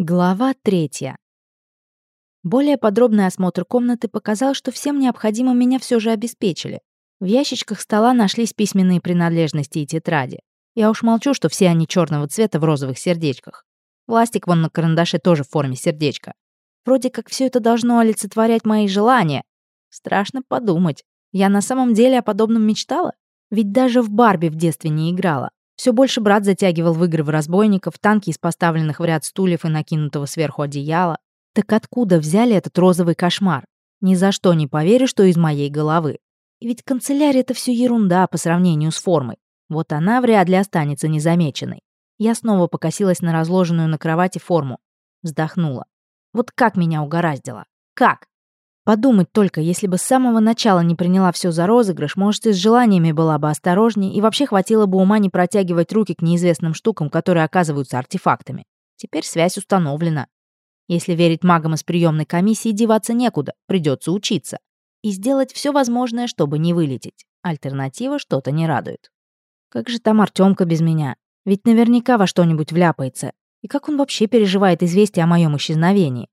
Глава третья. Более подробный осмотр комнаты показал, что всем необходимым меня все же обеспечили. В ящичках стола нашлись письменные принадлежности и тетради. Я уж молчу, что все они черного цвета в розовых сердечках. Пластик вон на карандаше тоже в форме сердечка. Вроде как все это должно олицетворять мои желания. Страшно подумать. Я на самом деле о подобном мечтала? Ведь даже в Барби в детстве не играла. Все больше брат затягивал в игры в разбойников, танки из поставленных в ряд стульев и накинутого сверху одеяла. Так откуда взяли этот розовый кошмар? Ни за что не поверю, что из моей головы. И ведь канцелярия — это все ерунда по сравнению с формой. Вот она вряд ли останется незамеченной. Я снова покосилась на разложенную на кровати форму. Вздохнула. Вот как меня угораздило? Как? Подумать только, если бы с самого начала не приняла все за розыгрыш, может, и с желаниями была бы осторожнее, и вообще хватило бы ума не протягивать руки к неизвестным штукам, которые оказываются артефактами. Теперь связь установлена. Если верить магам из приемной комиссии, деваться некуда, придется учиться. И сделать все возможное, чтобы не вылететь. Альтернатива что-то не радует. Как же там Артемка без меня? Ведь наверняка во что-нибудь вляпается. И как он вообще переживает известие о моем исчезновении?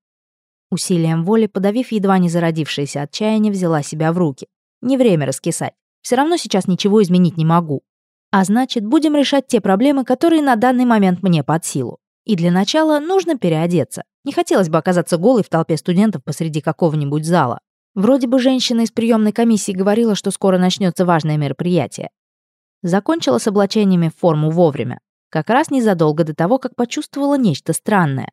Усилием воли, подавив едва не зародившееся отчаяние, взяла себя в руки. Не время раскисать. Все равно сейчас ничего изменить не могу. А значит, будем решать те проблемы, которые на данный момент мне под силу. И для начала нужно переодеться. Не хотелось бы оказаться голой в толпе студентов посреди какого-нибудь зала. Вроде бы женщина из приемной комиссии говорила, что скоро начнется важное мероприятие. Закончила с облачениями форму вовремя. Как раз незадолго до того, как почувствовала нечто странное.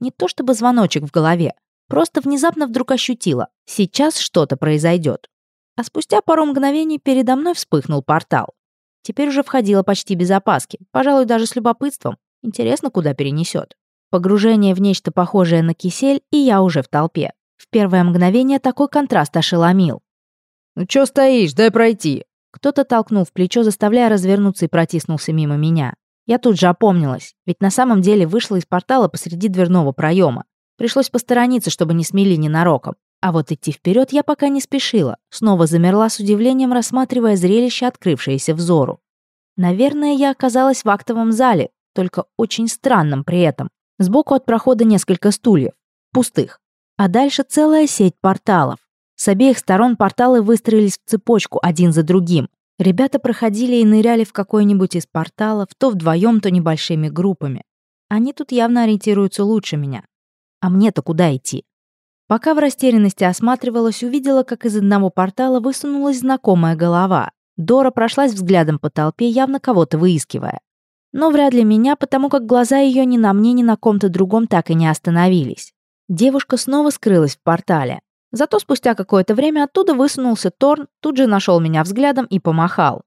Не то чтобы звоночек в голове, Просто внезапно вдруг ощутила, сейчас что-то произойдет. А спустя пару мгновений передо мной вспыхнул портал. Теперь уже входила почти без опаски, пожалуй, даже с любопытством. Интересно, куда перенесет. Погружение в нечто похожее на кисель, и я уже в толпе. В первое мгновение такой контраст ошеломил. «Ну чё стоишь? Дай пройти!» Кто-то толкнул в плечо, заставляя развернуться и протиснулся мимо меня. Я тут же опомнилась, ведь на самом деле вышла из портала посреди дверного проема. Пришлось посторониться, чтобы не смели ненароком. А вот идти вперед я пока не спешила. Снова замерла с удивлением, рассматривая зрелище, открывшееся взору. Наверное, я оказалась в актовом зале, только очень странном при этом. Сбоку от прохода несколько стульев, пустых. А дальше целая сеть порталов. С обеих сторон порталы выстроились в цепочку один за другим. Ребята проходили и ныряли в какой-нибудь из порталов, то вдвоем, то небольшими группами. Они тут явно ориентируются лучше меня. А мне-то куда идти? Пока в растерянности осматривалась, увидела, как из одного портала высунулась знакомая голова. Дора прошлась взглядом по толпе, явно кого-то выискивая. Но вряд ли меня, потому как глаза ее ни на мне, ни на ком-то другом так и не остановились. Девушка снова скрылась в портале. Зато спустя какое-то время оттуда высунулся Торн, тут же нашел меня взглядом и помахал.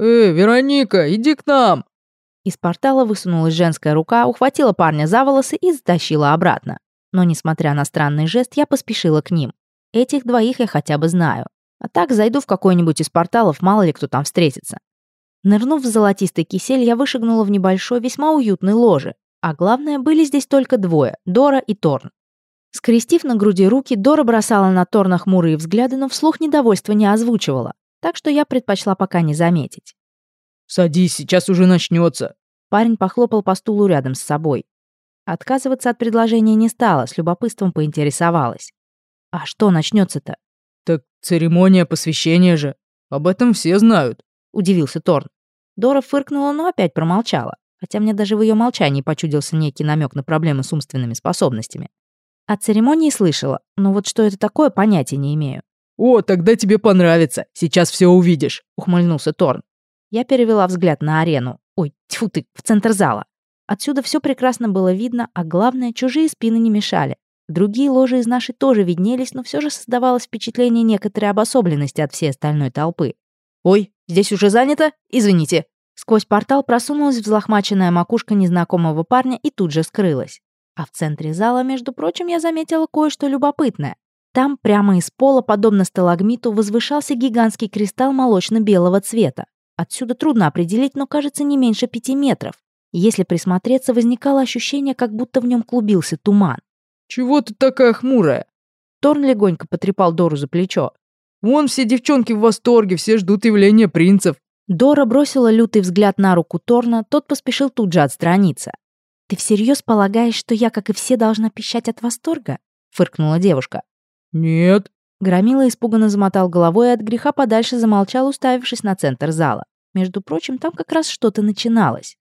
«Эй, Вероника, иди к нам!» Из портала высунулась женская рука, ухватила парня за волосы и затащила обратно. Но, несмотря на странный жест, я поспешила к ним. Этих двоих я хотя бы знаю. А так зайду в какой-нибудь из порталов, мало ли кто там встретится. Нырнув в золотистый кисель, я вышагнула в небольшой, весьма уютной ложе. А главное, были здесь только двое — Дора и Торн. Скрестив на груди руки, Дора бросала на Торна хмурые взгляды, но вслух недовольства не озвучивала, так что я предпочла пока не заметить. «Садись, сейчас уже начнется. Парень похлопал по стулу рядом с собой. Отказываться от предложения не стала, с любопытством поинтересовалась. «А что начнется-то?» «Так церемония посвящения же. Об этом все знают», — удивился Торн. Дора фыркнула, но опять промолчала, хотя мне даже в ее молчании почудился некий намек на проблемы с умственными способностями. О церемонии слышала, но вот что это такое, понятия не имею. «О, тогда тебе понравится, сейчас все увидишь», — ухмыльнулся Торн. Я перевела взгляд на арену. Ой, тьфу ты, в центр зала. Отсюда все прекрасно было видно, а главное, чужие спины не мешали. Другие ложи из нашей тоже виднелись, но все же создавалось впечатление некоторой обособленности от всей остальной толпы. «Ой, здесь уже занято? Извините». Сквозь портал просунулась взлохмаченная макушка незнакомого парня и тут же скрылась. А в центре зала, между прочим, я заметила кое-что любопытное. Там, прямо из пола, подобно сталагмиту, возвышался гигантский кристалл молочно-белого цвета. Отсюда трудно определить, но кажется не меньше пяти метров. Если присмотреться, возникало ощущение, как будто в нем клубился туман. «Чего ты такая хмурая?» Торн легонько потрепал Дору за плечо. «Вон все девчонки в восторге, все ждут явления принцев». Дора бросила лютый взгляд на руку Торна, тот поспешил тут же отстраниться. «Ты всерьез полагаешь, что я, как и все, должна пищать от восторга?» — фыркнула девушка. «Нет». Громила испуганно замотал головой и от греха подальше замолчал, уставившись на центр зала. Между прочим, там как раз что-то начиналось.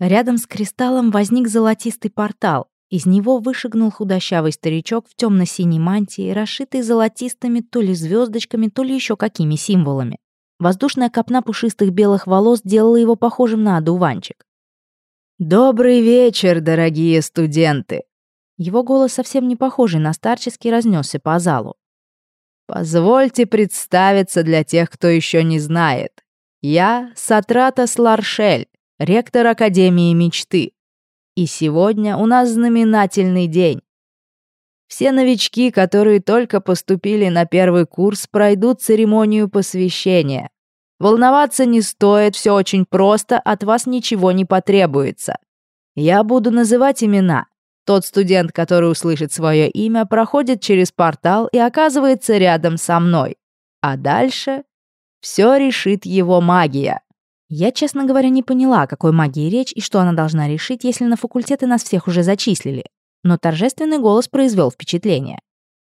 Рядом с кристаллом возник золотистый портал. Из него вышагнул худощавый старичок в темно-синей мантии, расшитой золотистыми то ли звездочками, то ли еще какими символами. Воздушная копна пушистых белых волос делала его похожим на одуванчик. «Добрый вечер, дорогие студенты!» Его голос, совсем не похожий на старческий, разнесся по залу. «Позвольте представиться для тех, кто еще не знает. Я Сатратас Ларшель, ректор Академии мечты. И сегодня у нас знаменательный день. Все новички, которые только поступили на первый курс, пройдут церемонию посвящения. Волноваться не стоит, все очень просто, от вас ничего не потребуется. Я буду называть имена. Тот студент, который услышит свое имя, проходит через портал и оказывается рядом со мной. А дальше все решит его магия. Я, честно говоря, не поняла, о какой магии речь и что она должна решить, если на факультеты нас всех уже зачислили но торжественный голос произвел впечатление.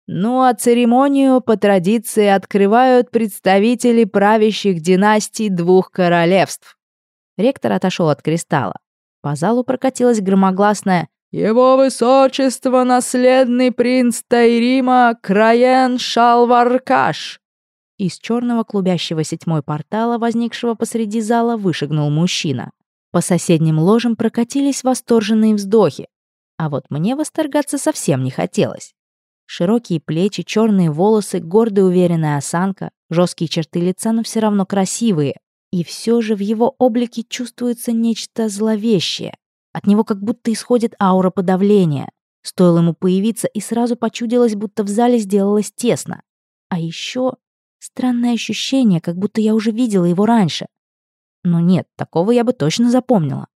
Ну а церемонию по традиции открывают представители правящих династий двух королевств. Ректор отошел от кристалла. По залу прокатилась громогласная «Его высочество, наследный принц Тайрима Краен Шалваркаш!» Из черного клубящегося тьмой портала, возникшего посреди зала, вышагнул мужчина. По соседним ложам прокатились восторженные вздохи. А вот мне восторгаться совсем не хотелось. Широкие плечи, черные волосы, гордая уверенная осанка, жесткие черты лица, но все равно красивые. И все же в его облике чувствуется нечто зловещее. От него как будто исходит аура подавления. Стоило ему появиться, и сразу почудилось, будто в зале сделалось тесно. А еще странное ощущение, как будто я уже видела его раньше. Но нет, такого я бы точно запомнила.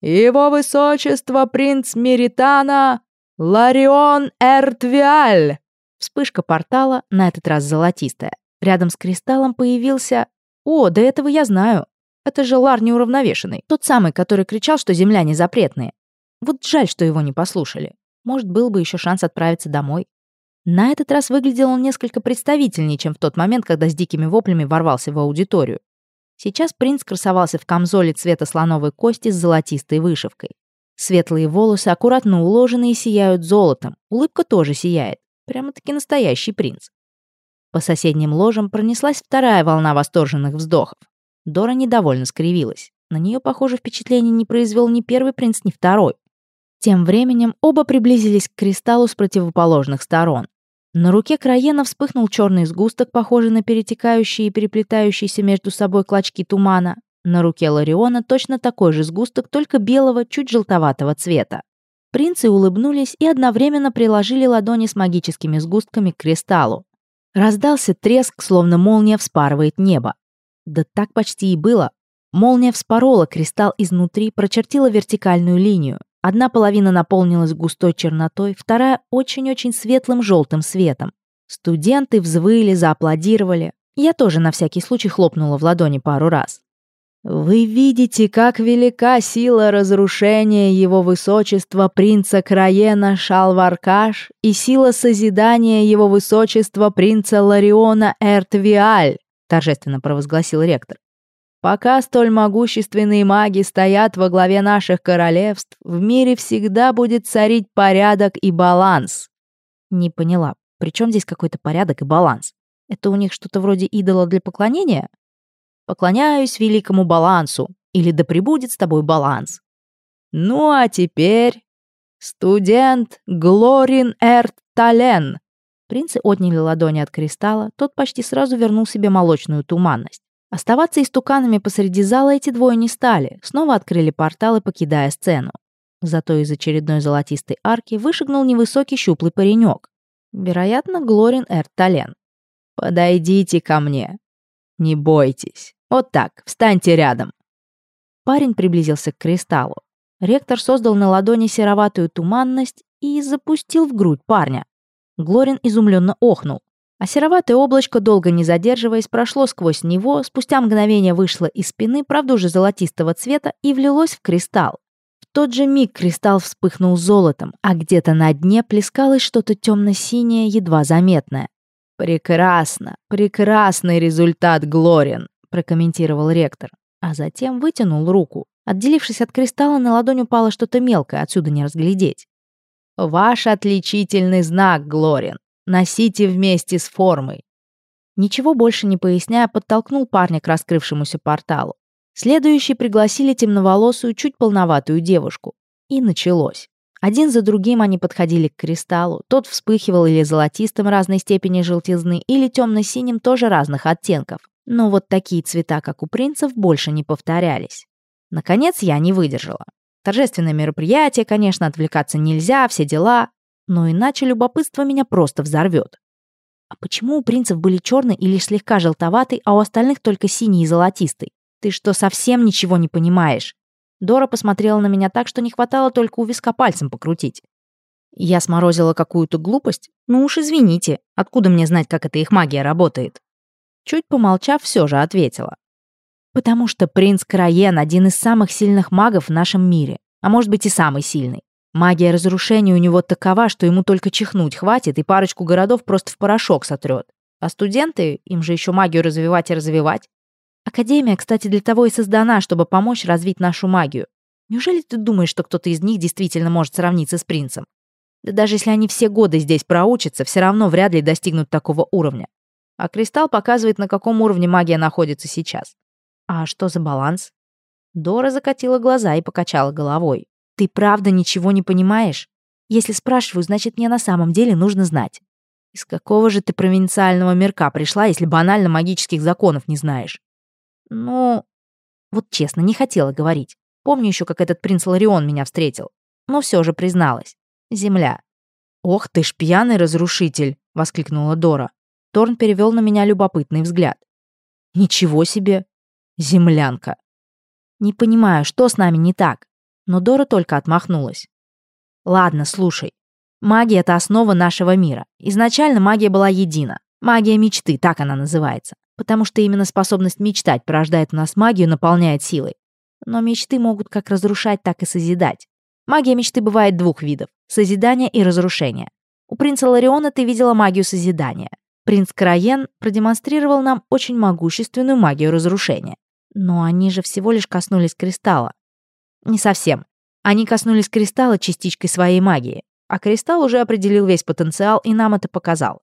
«Его высочество принц Меритана Ларион Эртвиаль!» Вспышка портала, на этот раз золотистая. Рядом с кристаллом появился... О, до этого я знаю. Это же Лар неуравновешенный. Тот самый, который кричал, что земляне запретные. Вот жаль, что его не послушали. Может, был бы еще шанс отправиться домой. На этот раз выглядел он несколько представительнее, чем в тот момент, когда с дикими воплями ворвался в аудиторию. Сейчас принц красовался в камзоле цвета слоновой кости с золотистой вышивкой. Светлые волосы аккуратно уложены и сияют золотом. Улыбка тоже сияет. Прямо-таки настоящий принц. По соседним ложам пронеслась вторая волна восторженных вздохов. Дора недовольно скривилась. На нее, похоже, впечатление не произвел ни первый принц, ни второй. Тем временем оба приблизились к кристаллу с противоположных сторон. На руке Краена вспыхнул черный сгусток, похожий на перетекающие и переплетающиеся между собой клочки тумана. На руке Лариона точно такой же сгусток, только белого, чуть желтоватого цвета. Принцы улыбнулись и одновременно приложили ладони с магическими сгустками к кристаллу. Раздался треск, словно молния вспарывает небо. Да так почти и было. Молния вспорола кристалл изнутри, прочертила вертикальную линию. Одна половина наполнилась густой чернотой, вторая — очень-очень светлым желтым светом. Студенты взвыли, зааплодировали. Я тоже на всякий случай хлопнула в ладони пару раз. «Вы видите, как велика сила разрушения его высочества принца Краена Шалваркаш и сила созидания его высочества принца Лариона Эртвиаль», торжественно провозгласил ректор. Пока столь могущественные маги стоят во главе наших королевств, в мире всегда будет царить порядок и баланс. Не поняла, при чем здесь какой-то порядок и баланс? Это у них что-то вроде идола для поклонения? Поклоняюсь великому балансу, или да пребудет с тобой баланс. Ну а теперь студент Глорин Эрт Тален. Принцы отняли ладони от кристалла, тот почти сразу вернул себе молочную туманность. Оставаться истуканами посреди зала эти двое не стали, снова открыли порталы, покидая сцену. Зато из очередной золотистой арки вышагнул невысокий щуплый паренек. Вероятно, Глорин Эр Тален. «Подойдите ко мне. Не бойтесь. Вот так, встаньте рядом». Парень приблизился к кристаллу. Ректор создал на ладони сероватую туманность и запустил в грудь парня. Глорин изумленно охнул. А сероватое облачко, долго не задерживаясь, прошло сквозь него, спустя мгновение вышло из спины, правда уже золотистого цвета, и влилось в кристалл. В тот же миг кристалл вспыхнул золотом, а где-то на дне плескалось что-то темно-синее, едва заметное. «Прекрасно, прекрасный результат, Глорин», — прокомментировал ректор, а затем вытянул руку. Отделившись от кристалла, на ладонь упало что-то мелкое, отсюда не разглядеть. «Ваш отличительный знак, Глорин. Носите вместе с формой». Ничего больше не поясняя, подтолкнул парня к раскрывшемуся порталу. Следующие пригласили темноволосую, чуть полноватую девушку. И началось. Один за другим они подходили к кристаллу. Тот вспыхивал или золотистым разной степени желтизны, или темно-синим тоже разных оттенков. Но вот такие цвета, как у принцев, больше не повторялись. Наконец я не выдержала. Торжественное мероприятие, конечно, отвлекаться нельзя, все дела. Но иначе любопытство меня просто взорвет. А почему у принцев были черный и лишь слегка желтоватый, а у остальных только синий и золотистый? «Ты что, совсем ничего не понимаешь?» Дора посмотрела на меня так, что не хватало только у виска пальцем покрутить. Я сморозила какую-то глупость? Ну уж извините, откуда мне знать, как эта их магия работает? Чуть помолчав, все же ответила. Потому что принц Краен один из самых сильных магов в нашем мире, а может быть и самый сильный. Магия разрушения у него такова, что ему только чихнуть хватит, и парочку городов просто в порошок сотрет. А студенты, им же еще магию развивать и развивать. Академия, кстати, для того и создана, чтобы помочь развить нашу магию. Неужели ты думаешь, что кто-то из них действительно может сравниться с принцем? Да даже если они все годы здесь проучатся, все равно вряд ли достигнут такого уровня. А кристалл показывает, на каком уровне магия находится сейчас. А что за баланс? Дора закатила глаза и покачала головой. Ты правда ничего не понимаешь? Если спрашиваю, значит, мне на самом деле нужно знать. Из какого же ты провинциального мирка пришла, если банально магических законов не знаешь? Ну, вот честно, не хотела говорить. Помню еще, как этот принц Ларион меня встретил. Но все же призналась. Земля. «Ох ты ж пьяный разрушитель!» — воскликнула Дора. Торн перевел на меня любопытный взгляд. «Ничего себе! Землянка!» «Не понимаю, что с нами не так?» Но Дора только отмахнулась. «Ладно, слушай. Магия — это основа нашего мира. Изначально магия была едина. Магия мечты, так она называется потому что именно способность мечтать порождает у нас магию, наполняет силой. Но мечты могут как разрушать, так и созидать. Магия мечты бывает двух видов — созидания и разрушения. У принца Лариона ты видела магию созидания. Принц Караен продемонстрировал нам очень могущественную магию разрушения. Но они же всего лишь коснулись кристалла. Не совсем. Они коснулись кристалла частичкой своей магии, а кристалл уже определил весь потенциал и нам это показал.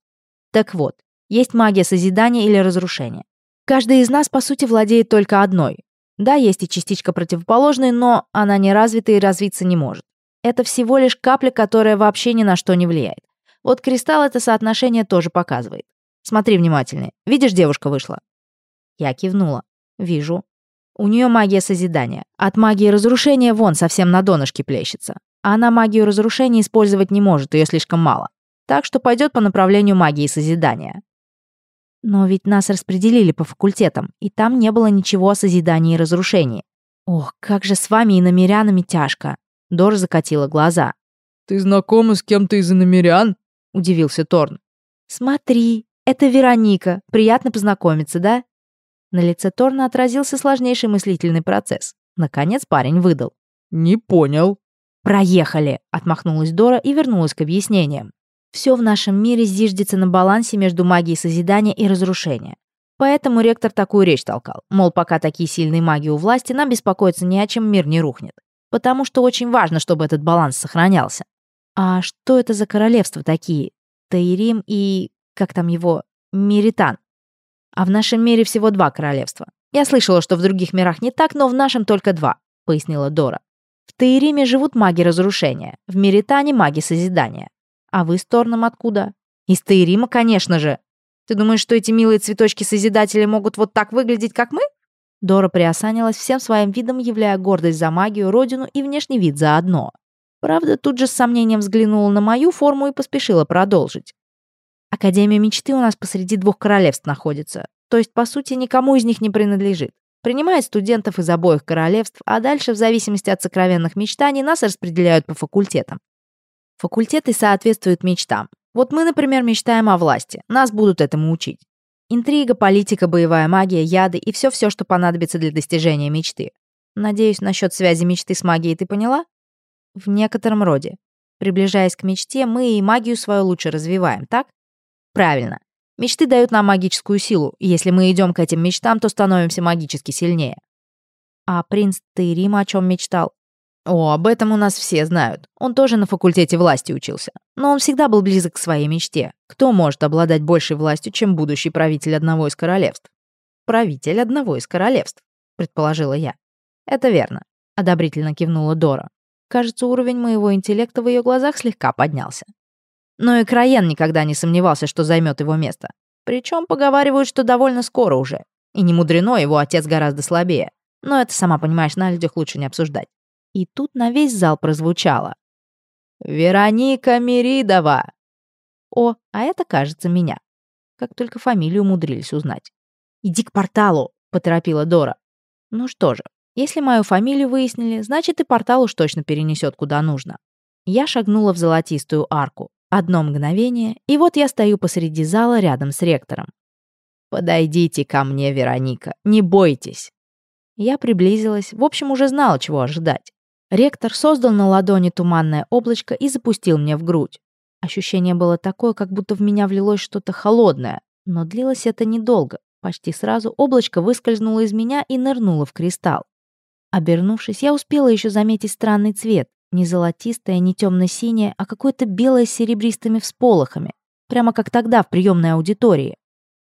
Так вот, есть магия созидания или разрушения. Каждый из нас, по сути, владеет только одной. Да, есть и частичка противоположной, но она не развита и развиться не может. Это всего лишь капля, которая вообще ни на что не влияет. Вот кристалл это соотношение тоже показывает. Смотри внимательнее. Видишь, девушка вышла? Я кивнула. Вижу. У нее магия созидания. От магии разрушения вон совсем на донышке плещется. А она магию разрушения использовать не может, ее слишком мало. Так что пойдет по направлению магии созидания. Но ведь нас распределили по факультетам, и там не было ничего о созидании и разрушении. Ох, как же с вами и намерянами тяжко. Дор закатила глаза. «Ты знакома с кем-то из иномерян?» — удивился Торн. «Смотри, это Вероника. Приятно познакомиться, да?» На лице Торна отразился сложнейший мыслительный процесс. Наконец парень выдал. «Не понял». «Проехали!» — отмахнулась Дора и вернулась к объяснениям. Все в нашем мире зиждется на балансе между магией созидания и разрушения. Поэтому ректор такую речь толкал. Мол, пока такие сильные маги у власти, нам беспокоиться ни о чем мир не рухнет. Потому что очень важно, чтобы этот баланс сохранялся. А что это за королевства такие? Таирим и... как там его? Миритан. А в нашем мире всего два королевства. Я слышала, что в других мирах не так, но в нашем только два, пояснила Дора. В Таириме живут маги разрушения, в Миритане маги созидания. А вы с Торном откуда? Из Таирима, конечно же. Ты думаешь, что эти милые цветочки-созидатели могут вот так выглядеть, как мы?» Дора приосанилась всем своим видом, являя гордость за магию, родину и внешний вид заодно. Правда, тут же с сомнением взглянула на мою форму и поспешила продолжить. Академия мечты у нас посреди двух королевств находится. То есть, по сути, никому из них не принадлежит. Принимает студентов из обоих королевств, а дальше, в зависимости от сокровенных мечтаний, нас распределяют по факультетам. Факультеты соответствуют мечтам. Вот мы, например, мечтаем о власти. Нас будут этому учить. Интрига, политика, боевая магия, яды и все-все, что понадобится для достижения мечты. Надеюсь, насчет связи мечты с магией ты поняла? В некотором роде. Приближаясь к мечте, мы и магию свою лучше развиваем, так? Правильно. Мечты дают нам магическую силу, и если мы идем к этим мечтам, то становимся магически сильнее. А принц Тейрима о чем мечтал? О, об этом у нас все знают. Он тоже на факультете власти учился. Но он всегда был близок к своей мечте. Кто может обладать большей властью, чем будущий правитель одного из королевств? Правитель одного из королевств, предположила я. Это верно, одобрительно кивнула Дора. Кажется, уровень моего интеллекта в ее глазах слегка поднялся. Но и Краен никогда не сомневался, что займет его место. Причем поговаривают, что довольно скоро уже. И не мудрено, его отец гораздо слабее. Но это, сама понимаешь, на людях лучше не обсуждать. И тут на весь зал прозвучало. «Вероника Меридова!» О, а это, кажется, меня. Как только фамилию умудрились узнать. «Иди к порталу!» — поторопила Дора. Ну что же, если мою фамилию выяснили, значит и портал уж точно перенесет куда нужно. Я шагнула в золотистую арку. Одно мгновение, и вот я стою посреди зала рядом с ректором. «Подойдите ко мне, Вероника, не бойтесь!» Я приблизилась, в общем, уже знала, чего ожидать. Ректор создал на ладони туманное облачко и запустил мне в грудь. Ощущение было такое, как будто в меня влилось что-то холодное, но длилось это недолго. Почти сразу облачко выскользнуло из меня и нырнуло в кристалл. Обернувшись, я успела еще заметить странный цвет. Не золотистое, не темно-синее, а какое-то белое с серебристыми всполохами. Прямо как тогда в приемной аудитории.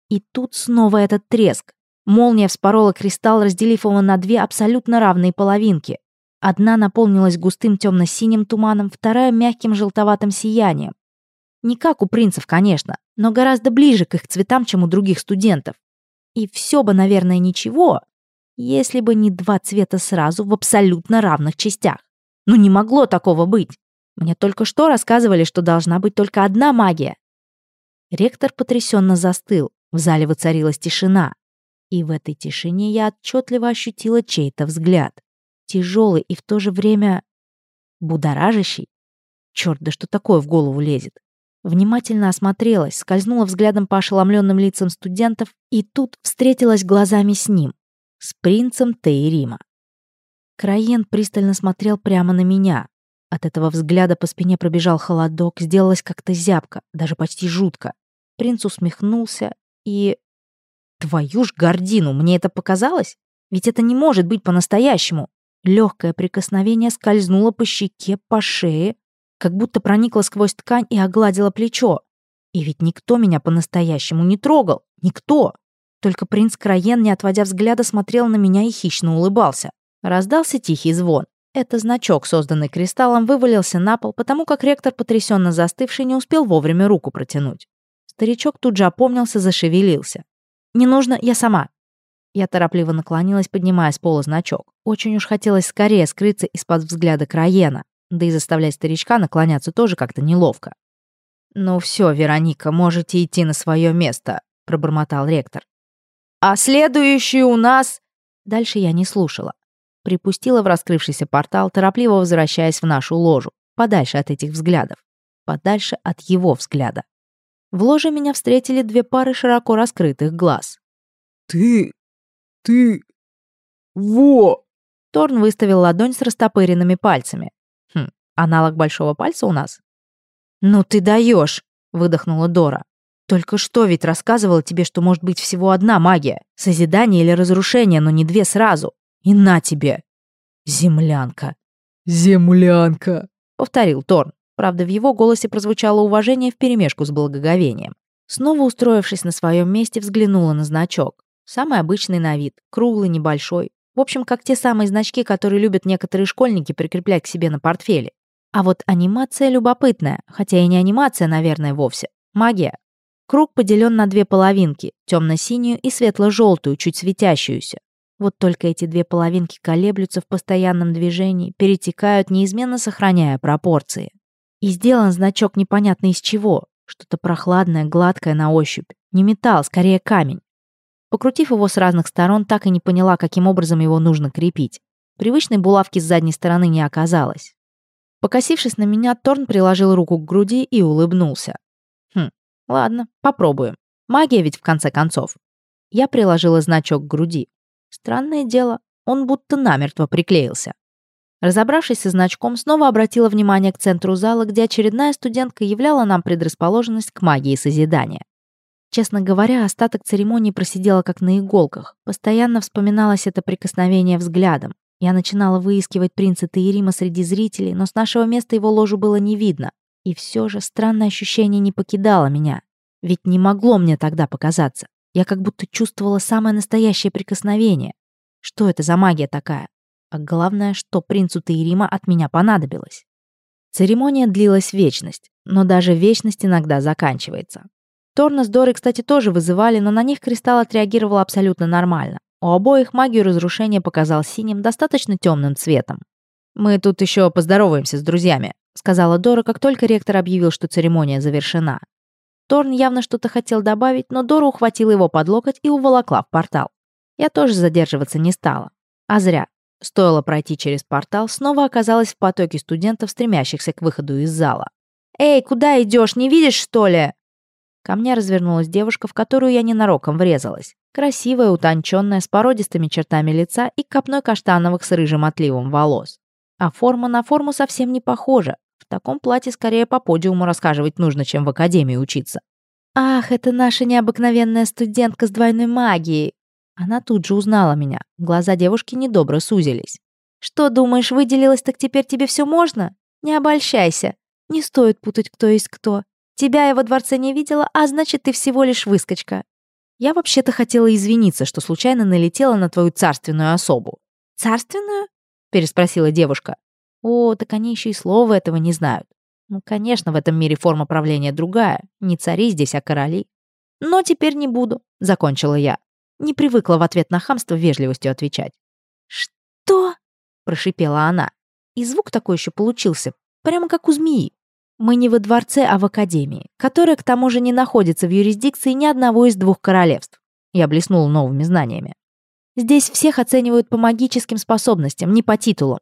И тут снова этот треск. Молния вспорола кристалл, разделив его на две абсолютно равные половинки. Одна наполнилась густым темно-синим туманом, вторая — мягким желтоватым сиянием. Не как у принцев, конечно, но гораздо ближе к их цветам, чем у других студентов. И все бы, наверное, ничего, если бы не два цвета сразу в абсолютно равных частях. Ну не могло такого быть. Мне только что рассказывали, что должна быть только одна магия. Ректор потрясенно застыл. В зале воцарилась тишина. И в этой тишине я отчетливо ощутила чей-то взгляд тяжелый и в то же время будоражащий. Черт, да что такое в голову лезет? Внимательно осмотрелась, скользнула взглядом по ошеломленным лицам студентов и тут встретилась глазами с ним, с принцем Тейрима. Краен пристально смотрел прямо на меня. От этого взгляда по спине пробежал холодок, сделалось как-то зябко, даже почти жутко. Принц усмехнулся и... Твою ж гордину, мне это показалось? Ведь это не может быть по-настоящему. Легкое прикосновение скользнуло по щеке, по шее, как будто проникло сквозь ткань и огладило плечо. И ведь никто меня по-настоящему не трогал. Никто. Только принц Краен, не отводя взгляда, смотрел на меня и хищно улыбался. Раздался тихий звон. Это значок, созданный кристаллом, вывалился на пол, потому как ректор, потрясенно застывший, не успел вовремя руку протянуть. Старичок тут же опомнился, зашевелился. «Не нужно, я сама». Я торопливо наклонилась, поднимая с пола значок. Очень уж хотелось скорее скрыться из-под взгляда Краена, да и заставлять старичка наклоняться тоже как-то неловко. «Ну все, Вероника, можете идти на свое место», — пробормотал ректор. «А следующий у нас...» Дальше я не слушала. Припустила в раскрывшийся портал, торопливо возвращаясь в нашу ложу, подальше от этих взглядов, подальше от его взгляда. В ложе меня встретили две пары широко раскрытых глаз. «Ты... ты... во...» Торн выставил ладонь с растопыренными пальцами. Хм, аналог большого пальца у нас? «Ну ты даешь, выдохнула Дора. «Только что ведь рассказывала тебе, что может быть всего одна магия. Созидание или разрушение, но не две сразу. И на тебе!» «Землянка!» «Землянка!» — повторил Торн. Правда, в его голосе прозвучало уважение вперемешку с благоговением. Снова устроившись на своем месте, взглянула на значок. Самый обычный на вид, круглый, небольшой, в общем, как те самые значки, которые любят некоторые школьники прикреплять к себе на портфеле. А вот анимация любопытная, хотя и не анимация, наверное, вовсе. Магия. Круг поделен на две половинки, темно-синюю и светло-желтую, чуть светящуюся. Вот только эти две половинки колеблются в постоянном движении, перетекают, неизменно сохраняя пропорции. И сделан значок непонятно из чего. Что-то прохладное, гладкое на ощупь. Не металл, скорее камень. Покрутив его с разных сторон, так и не поняла, каким образом его нужно крепить. Привычной булавки с задней стороны не оказалось. Покосившись на меня, Торн приложил руку к груди и улыбнулся. Хм, ладно, попробуем. Магия ведь в конце концов. Я приложила значок к груди. Странное дело, он будто намертво приклеился. Разобравшись со значком, снова обратила внимание к центру зала, где очередная студентка являла нам предрасположенность к магии созидания. Честно говоря, остаток церемонии просидела как на иголках. Постоянно вспоминалось это прикосновение взглядом. Я начинала выискивать принца Таирима среди зрителей, но с нашего места его ложу было не видно. И все же странное ощущение не покидало меня. Ведь не могло мне тогда показаться. Я как будто чувствовала самое настоящее прикосновение. Что это за магия такая? А главное, что принцу Таирима от меня понадобилось. Церемония длилась вечность, но даже вечность иногда заканчивается. Торна с Дорой, кстати, тоже вызывали, но на них кристалл отреагировал абсолютно нормально. У обоих магию разрушения показал синим, достаточно темным цветом. «Мы тут еще поздороваемся с друзьями», — сказала Дора, как только ректор объявил, что церемония завершена. Торн явно что-то хотел добавить, но Дора ухватила его под локоть и уволокла в портал. Я тоже задерживаться не стала. А зря. Стоило пройти через портал, снова оказалась в потоке студентов, стремящихся к выходу из зала. «Эй, куда идешь? Не видишь, что ли?» Ко мне развернулась девушка, в которую я ненароком врезалась. Красивая, утонченная, с породистыми чертами лица и копной каштановых с рыжим отливом волос. А форма на форму совсем не похожа. В таком платье скорее по подиуму рассказывать нужно, чем в академии учиться. «Ах, это наша необыкновенная студентка с двойной магией!» Она тут же узнала меня. Глаза девушки недобро сузились. «Что, думаешь, выделилась, так теперь тебе все можно? Не обольщайся. Не стоит путать, кто есть кто. Тебя я во дворце не видела, а значит, ты всего лишь выскочка. Я вообще-то хотела извиниться, что случайно налетела на твою царственную особу». «Царственную?» — переспросила девушка. «О, так они еще и слова этого не знают. Ну, конечно, в этом мире форма правления другая. Не цари здесь, а короли. Но теперь не буду», — закончила я. Не привыкла в ответ на хамство вежливостью отвечать. «Что?» — прошипела она. И звук такой еще получился, прямо как у змеи. Мы не во дворце, а в академии, которая к тому же не находится в юрисдикции ни одного из двух королевств. Я блеснула новыми знаниями. Здесь всех оценивают по магическим способностям, не по титулам.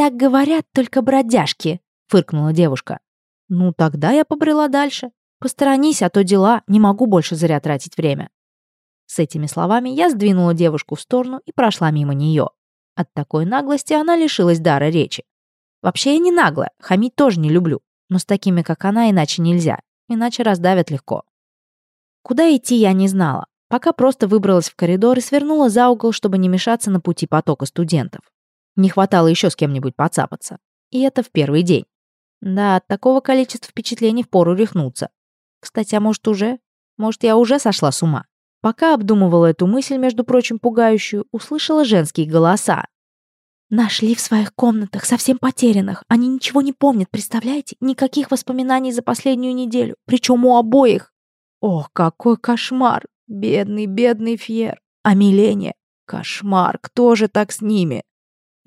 «Так говорят только бродяжки», — фыркнула девушка. «Ну, тогда я побрела дальше. Посторонись, а то дела, не могу больше зря тратить время». С этими словами я сдвинула девушку в сторону и прошла мимо нее. От такой наглости она лишилась дара речи. Вообще я не наглая, хамить тоже не люблю. Но с такими, как она, иначе нельзя. Иначе раздавят легко. Куда идти я не знала. Пока просто выбралась в коридор и свернула за угол, чтобы не мешаться на пути потока студентов. Не хватало еще с кем-нибудь поцапаться. И это в первый день. Да, от такого количества впечатлений впору рехнуться. Кстати, а может уже? Может, я уже сошла с ума? Пока обдумывала эту мысль, между прочим, пугающую, услышала женские голоса. Нашли в своих комнатах, совсем потерянных. Они ничего не помнят, представляете? Никаких воспоминаний за последнюю неделю. Причем у обоих. Ох, какой кошмар. Бедный, бедный Фьер. А Милене? Кошмар. Кто же так с ними?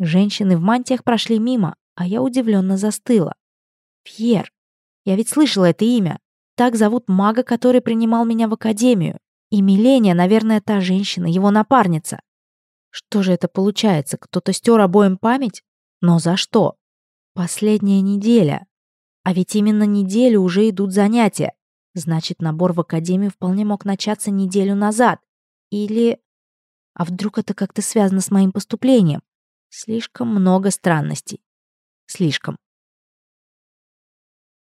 Женщины в мантиях прошли мимо, а я удивленно застыла. Фьер. Я ведь слышала это имя. Так зовут мага, который принимал меня в академию. И Миления, наверное, та женщина, его напарница. Что же это получается? Кто-то стер обоим память? Но за что? Последняя неделя. А ведь именно неделю уже идут занятия. Значит, набор в академию вполне мог начаться неделю назад. Или... А вдруг это как-то связано с моим поступлением? Слишком много странностей. Слишком.